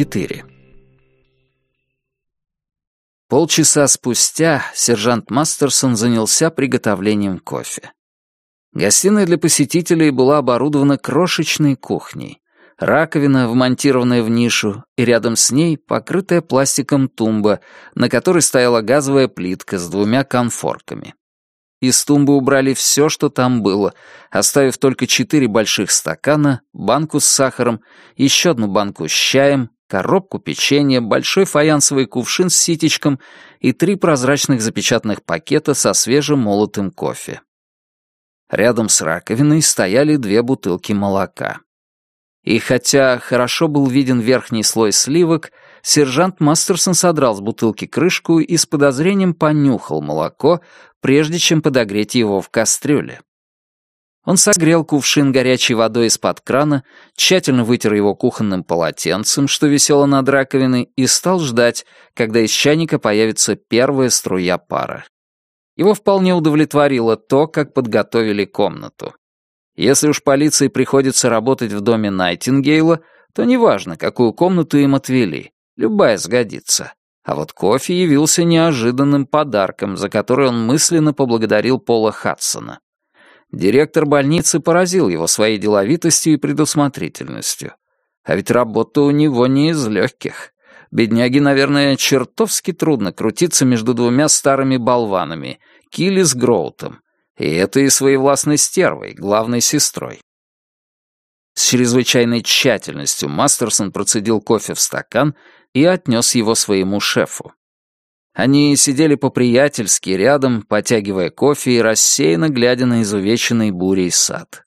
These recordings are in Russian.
4. Полчаса спустя сержант Мастерсон занялся приготовлением кофе. Гостиная для посетителей была оборудована крошечной кухней. Раковина, вмонтированная в нишу, и рядом с ней покрытая пластиком тумба, на которой стояла газовая плитка с двумя конфорками. Из тумбы убрали все, что там было, оставив только четыре больших стакана, банку с сахаром, еще одну банку с чаем, коробку печенья, большой фаянсовый кувшин с ситечком и три прозрачных запечатанных пакета со свежемолотым кофе. Рядом с раковиной стояли две бутылки молока. И хотя хорошо был виден верхний слой сливок, сержант Мастерсон содрал с бутылки крышку и с подозрением понюхал молоко, прежде чем подогреть его в кастрюле. Он согрел кувшин горячей водой из-под крана, тщательно вытер его кухонным полотенцем, что висело над раковиной, и стал ждать, когда из чайника появится первая струя пара. Его вполне удовлетворило то, как подготовили комнату. Если уж полиции приходится работать в доме Найтингейла, то неважно, какую комнату им отвели, любая сгодится. А вот кофе явился неожиданным подарком, за который он мысленно поблагодарил Пола Хадсона. Директор больницы поразил его своей деловитостью и предусмотрительностью. А ведь работа у него не из легких. Бедняге, наверное, чертовски трудно крутиться между двумя старыми болванами, Килли с Гроутом, и этой своей властной стервой, главной сестрой. С чрезвычайной тщательностью Мастерсон процедил кофе в стакан и отнес его своему шефу. Они сидели по-приятельски рядом, потягивая кофе и рассеянно глядя на изувеченный бурей сад.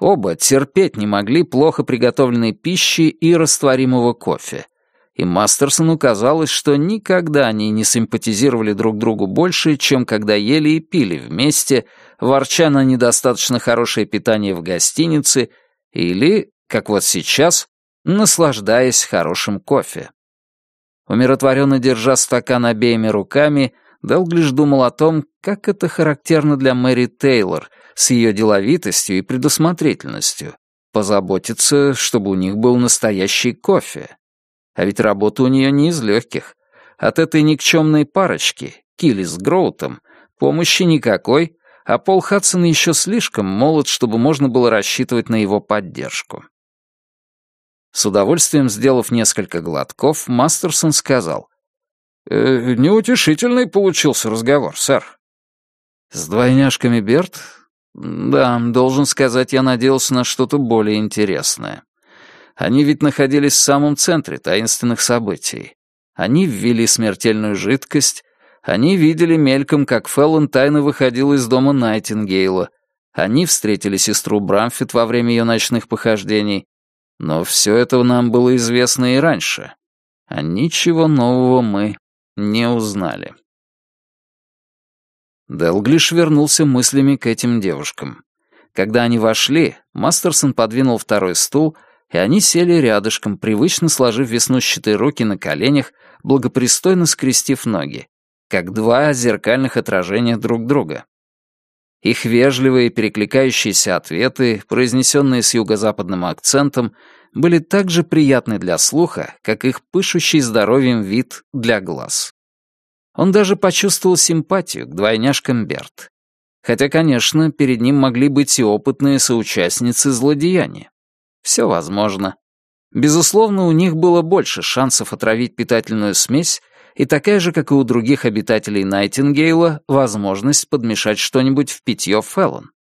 Оба терпеть не могли плохо приготовленной пищи и растворимого кофе. И Мастерсону казалось, что никогда они не симпатизировали друг другу больше, чем когда ели и пили вместе, ворча на недостаточно хорошее питание в гостинице или, как вот сейчас, наслаждаясь хорошим кофе. Умиротворенно держа стакан обеими руками, Делглиш думал о том, как это характерно для Мэри Тейлор с ее деловитостью и предусмотрительностью. Позаботиться, чтобы у них был настоящий кофе. А ведь работа у нее не из легких. От этой никчемной парочки, Килли с Гроутом, помощи никакой, а Пол Хадсон еще слишком молод, чтобы можно было рассчитывать на его поддержку. С удовольствием сделав несколько глотков, Мастерсон сказал. «Э, «Неутешительный получился разговор, сэр». «С двойняшками Берт?» «Да, должен сказать, я надеялся на что-то более интересное. Они ведь находились в самом центре таинственных событий. Они ввели смертельную жидкость, они видели мельком, как Феллон тайно выходил из дома Найтингейла, они встретили сестру Брамфит во время ее ночных похождений, но все это нам было известно и раньше, а ничего нового мы не узнали. Делглиш вернулся мыслями к этим девушкам. Когда они вошли, Мастерсон подвинул второй стул, и они сели рядышком, привычно сложив веснущатые руки на коленях, благопристойно скрестив ноги, как два зеркальных отражения друг друга. Их вежливые перекликающиеся ответы, произнесенные с юго-западным акцентом, были так же приятны для слуха, как их пышущий здоровьем вид для глаз. Он даже почувствовал симпатию к двойняшкам Берт. Хотя, конечно, перед ним могли быть и опытные соучастницы злодеяния. Все возможно. Безусловно, у них было больше шансов отравить питательную смесь, и такая же, как и у других обитателей Найтингейла, возможность подмешать что-нибудь в питье Феллон.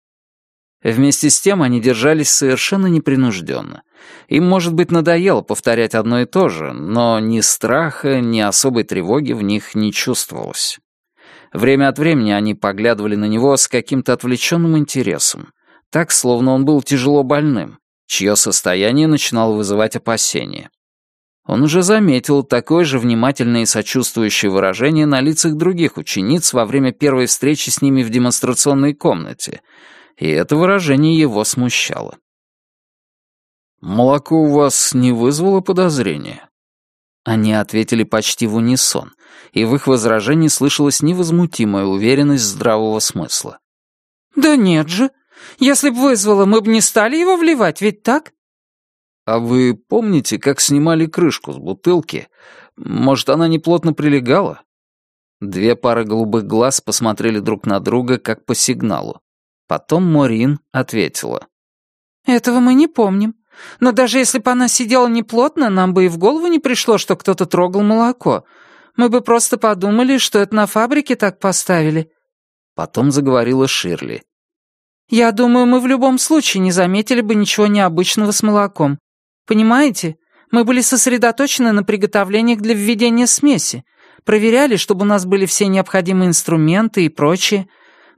Вместе с тем они держались совершенно непринужденно. Им, может быть, надоело повторять одно и то же, но ни страха, ни особой тревоги в них не чувствовалось. Время от времени они поглядывали на него с каким-то отвлеченным интересом, так, словно он был тяжело больным, чье состояние начинало вызывать опасения. Он уже заметил такое же внимательное и сочувствующее выражение на лицах других учениц во время первой встречи с ними в демонстрационной комнате, и это выражение его смущало. «Молоко у вас не вызвало подозрения?» Они ответили почти в унисон, и в их возражении слышалась невозмутимая уверенность здравого смысла. «Да нет же. Если б вызвало, мы бы не стали его вливать, ведь так?» «А вы помните, как снимали крышку с бутылки? Может, она неплотно прилегала?» Две пары голубых глаз посмотрели друг на друга, как по сигналу. Потом Морин ответила. «Этого мы не помним. Но даже если бы она сидела неплотно, нам бы и в голову не пришло, что кто-то трогал молоко. Мы бы просто подумали, что это на фабрике так поставили». Потом заговорила Ширли. «Я думаю, мы в любом случае не заметили бы ничего необычного с молоком. Понимаете, мы были сосредоточены на приготовлениях для введения смеси, проверяли, чтобы у нас были все необходимые инструменты и прочее.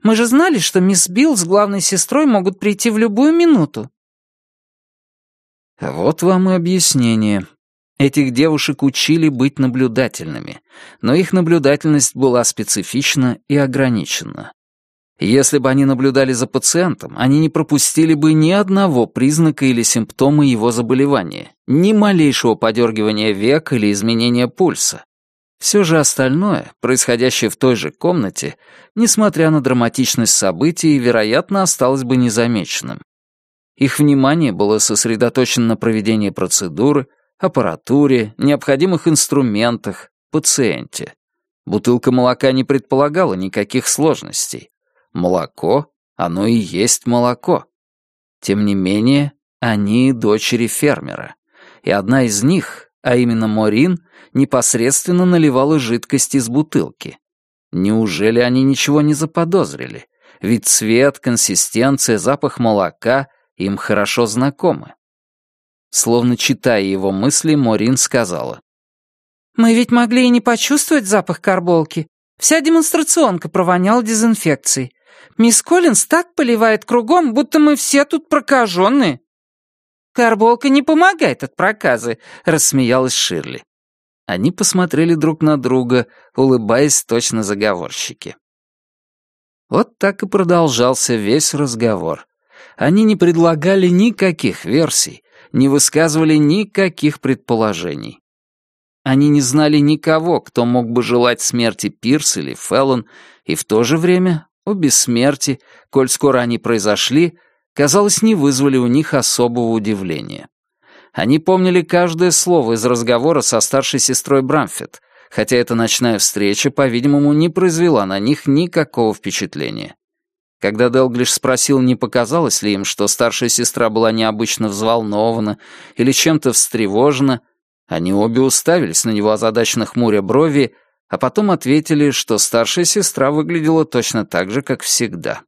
Мы же знали, что мисс Билл с главной сестрой могут прийти в любую минуту». Вот вам и объяснение. Этих девушек учили быть наблюдательными, но их наблюдательность была специфична и ограничена. Если бы они наблюдали за пациентом, они не пропустили бы ни одного признака или симптома его заболевания, ни малейшего подергивания век или изменения пульса. Все же остальное, происходящее в той же комнате, несмотря на драматичность событий, вероятно, осталось бы незамеченным. Их внимание было сосредоточено на проведении процедуры, аппаратуре, необходимых инструментах, пациенте. Бутылка молока не предполагала никаких сложностей. Молоко, оно и есть молоко. Тем не менее, они дочери фермера. И одна из них, а именно Морин, непосредственно наливала жидкость из бутылки. Неужели они ничего не заподозрили? Ведь цвет, консистенция, запах молока им хорошо знакомы. Словно читая его мысли, Морин сказала. «Мы ведь могли и не почувствовать запах карболки. Вся демонстрационка провоняла дезинфекцией. Мисс Коллинз так поливает кругом, будто мы все тут прокаженные». «Карболка не помогает от проказы», — рассмеялась Ширли. Они посмотрели друг на друга, улыбаясь точно заговорщики. Вот так и продолжался весь разговор. Они не предлагали никаких версий, не высказывали никаких предположений. Они не знали никого, кто мог бы желать смерти Пирс или Феллон, и в то же время обе смерти, коль скоро они произошли, казалось, не вызвали у них особого удивления. Они помнили каждое слово из разговора со старшей сестрой Брамфет, хотя эта ночная встреча, по-видимому, не произвела на них никакого впечатления. Когда Делглиш спросил, не показалось ли им, что старшая сестра была необычно взволнована или чем-то встревожена, они обе уставились на него озадаченно хмуря брови, а потом ответили, что старшая сестра выглядела точно так же, как всегда.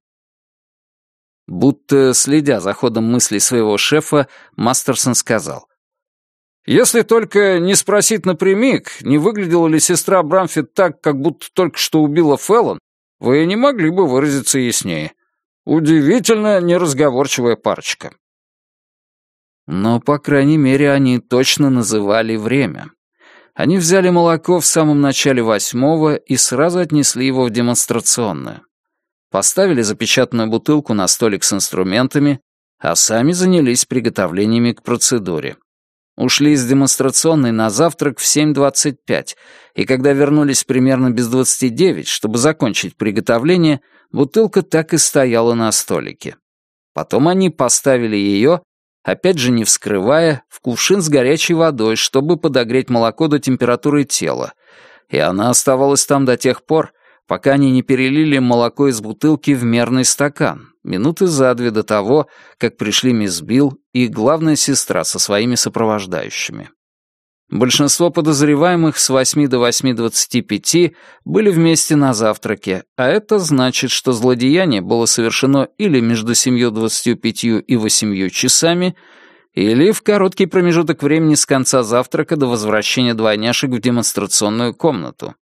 Будто, следя за ходом мыслей своего шефа, Мастерсон сказал. «Если только не спросить напрямик, не выглядела ли сестра Брамфит так, как будто только что убила Феллон, вы не могли бы выразиться яснее. Удивительно неразговорчивая парочка». Но, по крайней мере, они точно называли время. Они взяли молоко в самом начале восьмого и сразу отнесли его в демонстрационную. Поставили запечатанную бутылку на столик с инструментами, а сами занялись приготовлениями к процедуре. Ушли из демонстрационной на завтрак в 7.25, и когда вернулись примерно без 29, чтобы закончить приготовление, бутылка так и стояла на столике. Потом они поставили ее, опять же не вскрывая, в кувшин с горячей водой, чтобы подогреть молоко до температуры тела, и она оставалась там до тех пор, пока они не перелили молоко из бутылки в мерный стакан, минуты за две до того, как пришли мисс Билл и главная сестра со своими сопровождающими. Большинство подозреваемых с 8 до 8.25 были вместе на завтраке, а это значит, что злодеяние было совершено или между 7.25 и 8 часами, или в короткий промежуток времени с конца завтрака до возвращения двойняшек в демонстрационную комнату.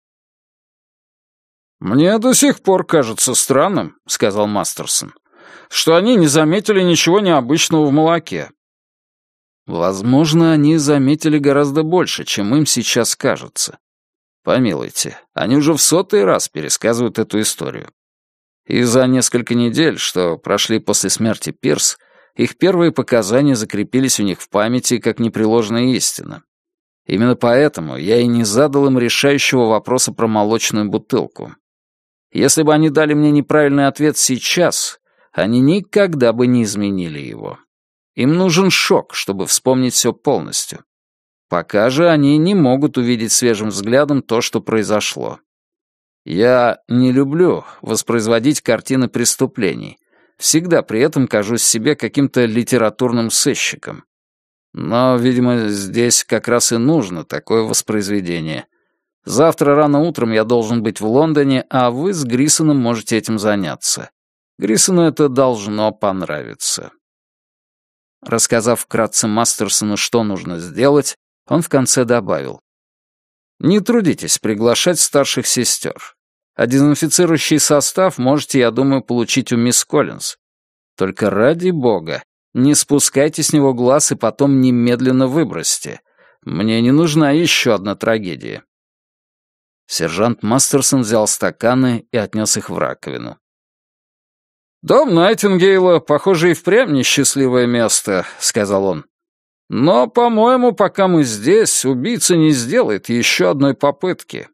«Мне до сих пор кажется странным», — сказал Мастерсон, «что они не заметили ничего необычного в молоке». Возможно, они заметили гораздо больше, чем им сейчас кажется. Помилуйте, они уже в сотый раз пересказывают эту историю. И за несколько недель, что прошли после смерти Пирс, их первые показания закрепились у них в памяти как непреложная истина. Именно поэтому я и не задал им решающего вопроса про молочную бутылку. Если бы они дали мне неправильный ответ сейчас, они никогда бы не изменили его. Им нужен шок, чтобы вспомнить все полностью. Пока же они не могут увидеть свежим взглядом то, что произошло. Я не люблю воспроизводить картины преступлений. Всегда при этом кажусь себе каким-то литературным сыщиком. Но, видимо, здесь как раз и нужно такое воспроизведение. Завтра рано утром я должен быть в Лондоне, а вы с Грисоном можете этим заняться. Грисону это должно понравиться. Рассказав вкратце Мастерсону, что нужно сделать, он в конце добавил. «Не трудитесь приглашать старших сестер. А дезинфицирующий состав можете, я думаю, получить у мисс Коллинз. Только ради бога, не спускайте с него глаз и потом немедленно выбросьте. Мне не нужна еще одна трагедия». Сержант Мастерсон взял стаканы и отнес их в раковину. «Дом Найтингейла, похоже, и впрямь несчастливое место», — сказал он. «Но, по-моему, пока мы здесь, убийца не сделает еще одной попытки».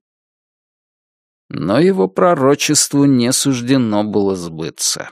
Но его пророчеству не суждено было сбыться.